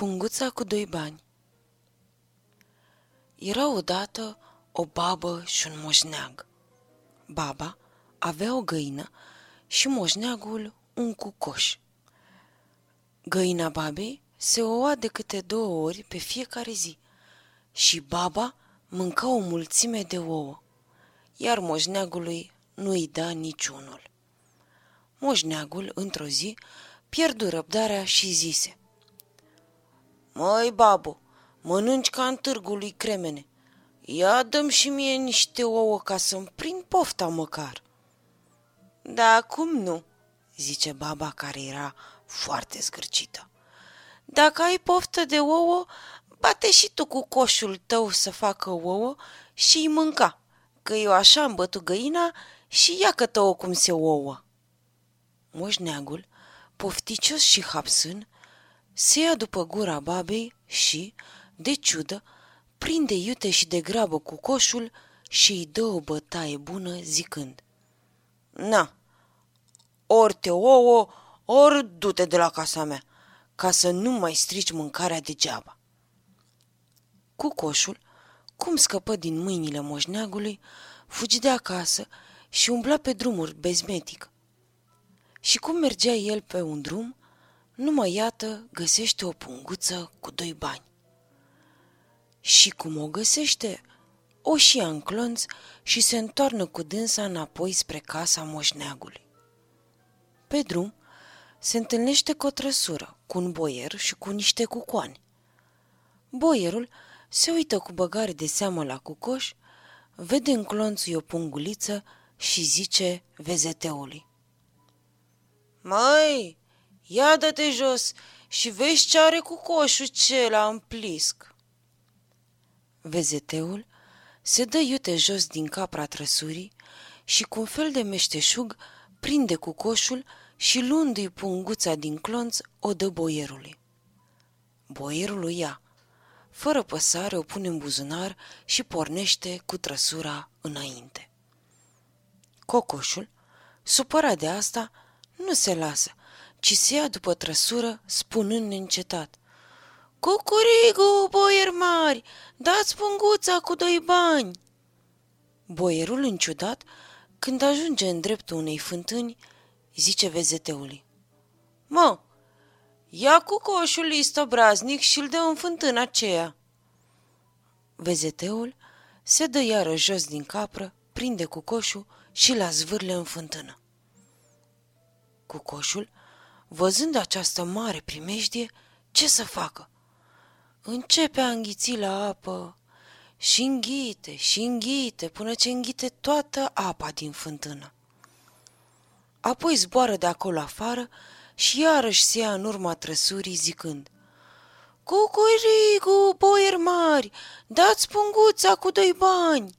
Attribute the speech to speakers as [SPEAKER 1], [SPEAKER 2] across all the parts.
[SPEAKER 1] Punguța cu doi bani Era odată o babă și un moșneag. Baba avea o găină și moșneagul un cucoș. Găina babei se oua de câte două ori pe fiecare zi și baba mânca o mulțime de ouă, iar moșneagului nu îi da niciunul. Moșneagul, într-o zi, pierdu răbdarea și zise Măi, babo, mănânci ca în târgul lui Cremene. Ia dăm și mie niște ouă ca să-mi prind pofta măcar. Da, cum nu? zice baba care era foarte zgârcită. Dacă ai poftă de ouă, bate și tu cu coșul tău să facă ouă și îi mânca, că eu așa am bătut găina și ia că tău cum se ouă. Moșneagul, pofticios și hapsân, se ia după gura babei și, de ciudă, prinde iute și de grabă cu coșul și îi dă o bătaie bună zicând Na, ori te ouă, ori du-te de la casa mea, ca să nu mai strici mâncarea degeaba. Cu coșul, cum scăpă din mâinile moșneagului, fugi de acasă și umbla pe drumuri bezmetic. Și cum mergea el pe un drum, numai iată găsește o punguță cu doi bani. Și cum o găsește, o și ia în clonț și se întoarnă cu dânsa înapoi spre casa moșneagului. Pe drum se întâlnește cu o trăsură, cu un boier și cu niște cucoane. Boierul se uită cu băgare de seamă la cucoș, vede în clonțul o punguliță și zice vezeteului. Măi, ia dă-te jos și vezi ce are cu coșul cela în plisc. Vezeteul se dă iute jos din capra trăsurii și cu un fel de meșteșug prinde cu coșul și luându-i punguța din clonț o dă boierului. Boierul o ia. Fără păsare o pune în buzunar și pornește cu trăsura înainte. Cocoșul, supărat de asta, nu se lasă, ci se ia după trăsură, spunând neîncetat. Cucurigu, boier mari, dați punguța cu doi bani! Boierul, înciudat, când ajunge în dreptul unei fântâni, zice vezeteului. Mă, ia cu coșul listă braznic și îl dă în fântâna aceea. Vezeteul se dă iară jos din capră, prinde cu coșul și la zvârle în fântână. Cu coșul, văzând această mare primejdie, ce să facă? Începe a înghiți la apă și înghite și înghite până ce înghite toată apa din fântână. Apoi zboară de acolo afară și iarăși se ia în urma trăsurii zicând Cucurigu, boier mari, dați punguța cu doi bani!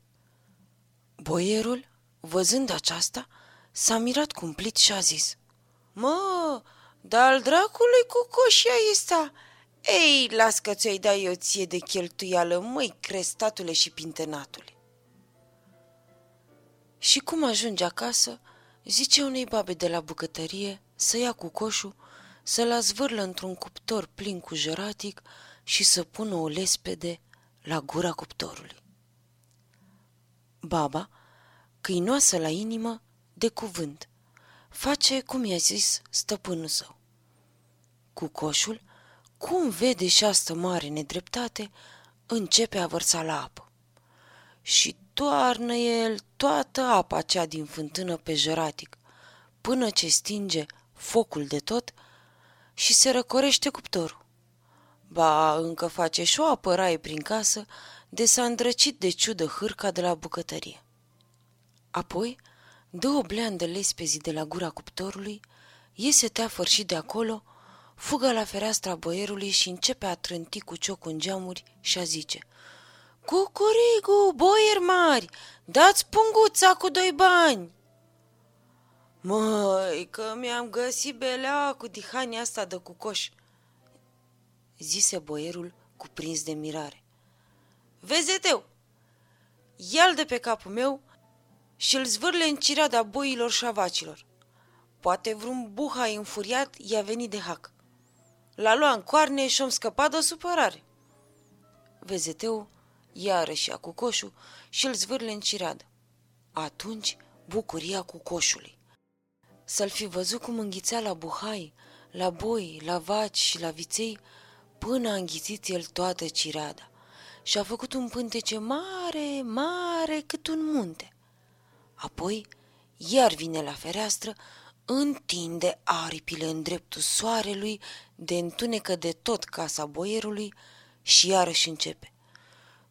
[SPEAKER 1] Boierul, văzând aceasta, s-a mirat cumplit și a zis Mă, dar dracului cu coșia ăsta, ei, las că ți-ai dai o ție de cheltuială, măi, crestatule și pintenatule. Și cum ajunge acasă, zice unei babe de la bucătărie să ia cu coșul, să-l zvârlă într-un cuptor plin cu jăratic și să pună o lespede la gura cuptorului. Baba, câinoasă la inimă, de cuvânt, face cum i-a zis stăpânul său. Cu coșul cum vede și asta mare nedreptate, începe a vărsa la apă. Și toarnă el toată apa cea din fântână pe jăratic, până ce stinge focul de tot și se răcorește cuptorul. Ba, încă face și o apăraie prin casă de s-a îndrăcit de ciudă hârca de la bucătărie. Apoi, dă o bleandă lespezi de la gura cuptorului, iese teafăr și de acolo fugă la fereastra boierului și începe a trânti cu cioc în geamuri și a zice Cucurigu, boier mari, dați punguța cu doi bani! Măi, că mi-am găsit belea cu dihania asta de cucoș, zise boierul cuprins de mirare. Vezeteu, ia de pe capul meu și îl zvârle în cireada boilor și avacilor. Poate vreun buhai înfuriat i-a venit de hac. l-a luat în coarne și-om scăpat de supărare. Vezeteu iarăși ia cu coșul și îl zvârle în cireadă. Atunci bucuria cu coșului. Să-l fi văzut cum înghițea la buhai, la boi, la vaci și la viței, până a înghițit el toată cireada și a făcut un pântece mare, mare, cât un munte. Apoi, iar vine la fereastră, întinde aripile în dreptul soarelui, de întunecă de tot casa boierului și iarăși începe.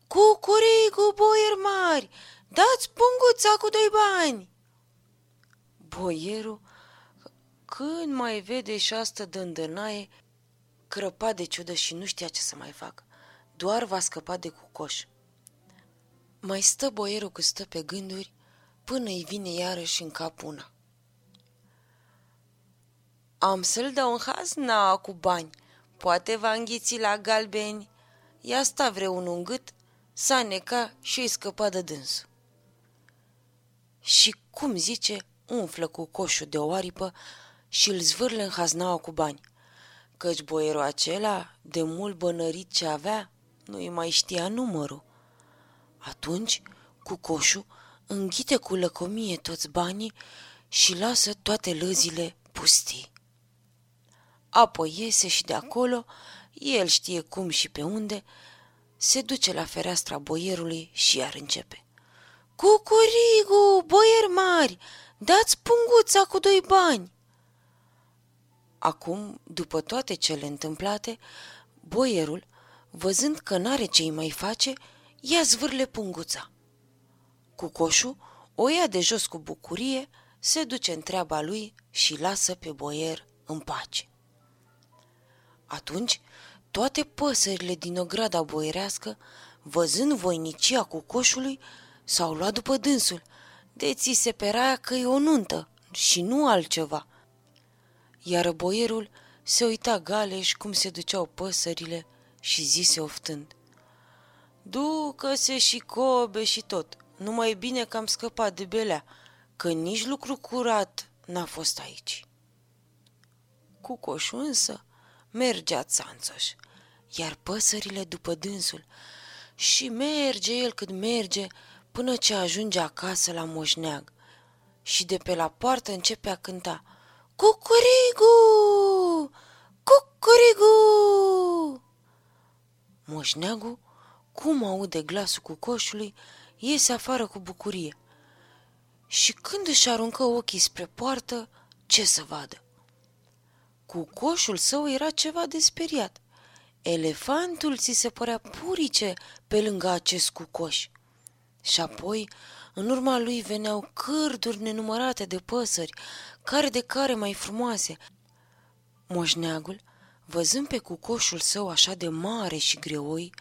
[SPEAKER 1] Cucurigu, boier mari, dați punguța cu doi bani! Boierul, când mai vede și asta dândănaie, crăpa de ciudă și nu știa ce să mai facă. Doar va scăpa de cucoș. Mai stă boierul cu stă pe gânduri până îi vine iarăși în cap una. Am să-l dau în hazna cu bani. Poate va înghiți la galbeni. Ia sta vreunul în gât, s-a neca și îi scăpa de dânsul. Și cum zice, umflă cu coșul de o aripă și îl zvârle în haznaua cu bani. Căci boierul acela, de mult bănărit ce avea, nu-i mai știa numărul. Atunci, cu coșul, înghite cu lăcomie toți banii și lasă toate lăzile pustii. Apoi iese și de acolo, el știe cum și pe unde, se duce la fereastra boierului și iar începe. Cucurigu, boier mari, dați punguța cu doi bani! Acum, după toate cele întâmplate, boierul, văzând că n-are ce mai face, ia zvârle punguța. Cu coșul, o ia de jos cu bucurie, se duce în treaba lui și lasă pe boier în pace. Atunci, toate păsările din ograda boierească, văzând voinicia cu coșului, s-au luat după dânsul, de ți se peraia că e o nuntă și nu altceva. Iar boierul se uita galeș cum se duceau păsările și zise oftând. Ducă-se și cobe și tot, numai bine că am scăpat de belea, că nici lucru curat n-a fost aici. Cu coșul însă mergea țanțoș, iar păsările după dânsul și merge el cât merge până ce ajunge acasă la moșneag și de pe la poartă începe a cânta Cucurigu! Cucurigu! Moșneagul, cum aude glasul cu coșului, iese afară cu bucurie. Și când își aruncă ochii spre poartă, ce să vadă? Cu coșul său era ceva de speriat. Elefantul ți se părea purice pe lângă acest cucoș. Și apoi, în urma lui veneau cârduri nenumărate de păsări, care de care mai frumoase. Moșneagul, văzând pe cucoșul său așa de mare și greoi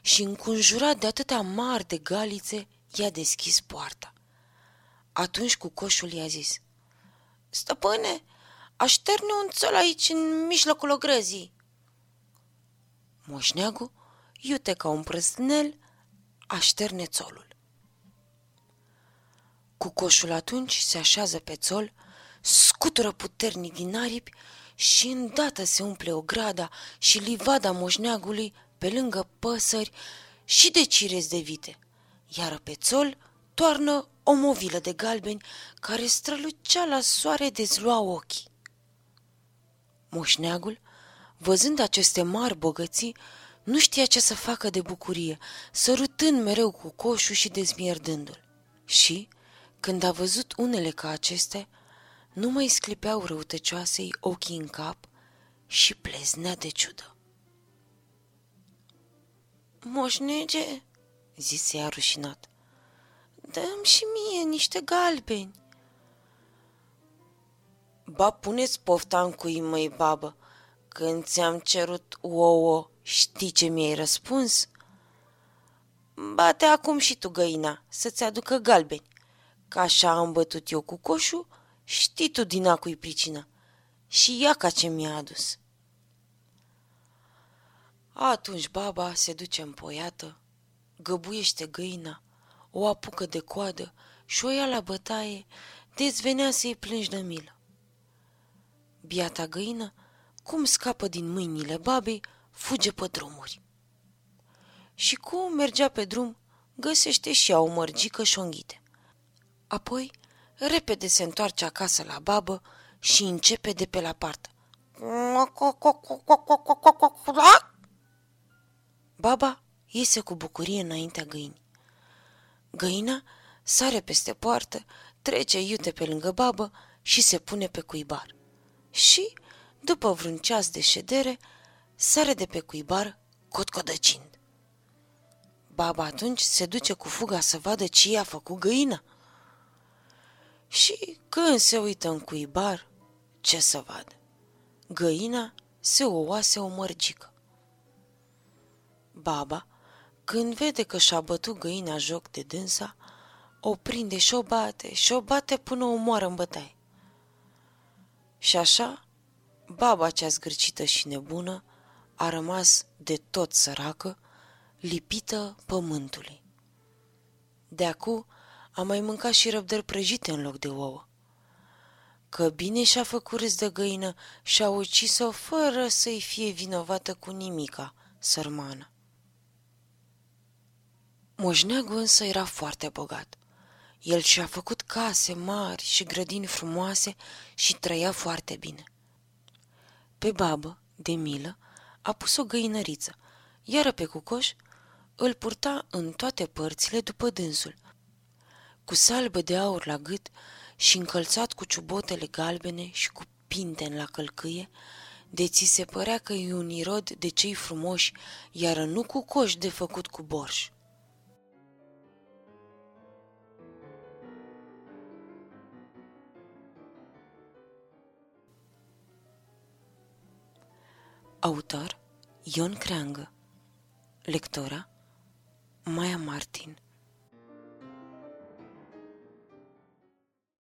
[SPEAKER 1] și înconjurat de atâtea mari de galițe, i-a deschis poarta. Atunci cucoșul i-a zis, Stăpâne, așterne un țol aici în mijlocul ogrăzii. Moșneagul, iute ca un prăsnel, așterne țolul. Cucoșul atunci se așează pe țol, scutură puternic din aripi și îndată se umple o grada și livada moșneagului pe lângă păsări și de cirezi de vite, iar pe țol toarnă o movilă de galbeni care strălucea la soare de zlua ochii. Moșneagul, văzând aceste mari bogății, nu știa ce să facă de bucurie, sărutând mereu cu coșul și dezmierdându-l. Și, când a văzut unele ca acestea, nu mai sclipeau răutăcioasei ochii în cap și pleznea de ciudă. Moșnege, zise ea rușinat, dăm și mie niște galbeni. Ba, puneți pofta în cui, măi, babă, când ți-am cerut ouă, știi ce mi-ai răspuns? Bate acum și tu găina, să-ți aducă galbeni. Ca așa am bătut eu cu coșul, știi tu din acui pricina. Și ea ca ce mi-a adus. Atunci baba se duce în poiată, găbuiește găina, o apucă de coadă și o ia la bătaie, dezvenea să-i plângi de milă. Biata găină cum scapă din mâinile babei, fuge pe drumuri. Și cum mergea pe drum, găsește și ea o mărgică șonghite. Apoi, repede se întoarce acasă la babă și începe de pe la partă. Baba iese cu bucurie înaintea găinii. Găina sare peste poartă, trece iute pe lângă babă și se pune pe cuibar. Și, după vreun ceas de ședere, sare de pe cuibar cotcodăcind. Baba atunci se duce cu fuga să vadă ce i-a făcut găina. Și când se uită în cuibar, ce să vadă? Găina se o oase o mărgică. Baba, când vede că și-a bătut găina joc de dânsa, o prinde și o bate și o bate până o moară în bătaie. Și așa, baba cea zgârcită și nebună a rămas de tot săracă, lipită pământului. De acu a mai mâncat și răbdări prăjite în loc de ouă. Că bine și-a făcut râs de găină și a ucis-o fără să-i fie vinovată cu nimica, sărmană. Moșneagul însă era foarte bogat. El și-a făcut case mari și grădini frumoase și trăia foarte bine. Pe babă, de milă, a pus o găinăriță, iar pe cucoș îl purta în toate părțile după dânsul, cu salbă de aur la gât și încălțat cu ciubotele galbene și cu pinten la călcâie, de ți se părea că e un irod de cei frumoși, iar nu cu coș de făcut cu borș. Autor Ion Creangă. Lectora Maia Martin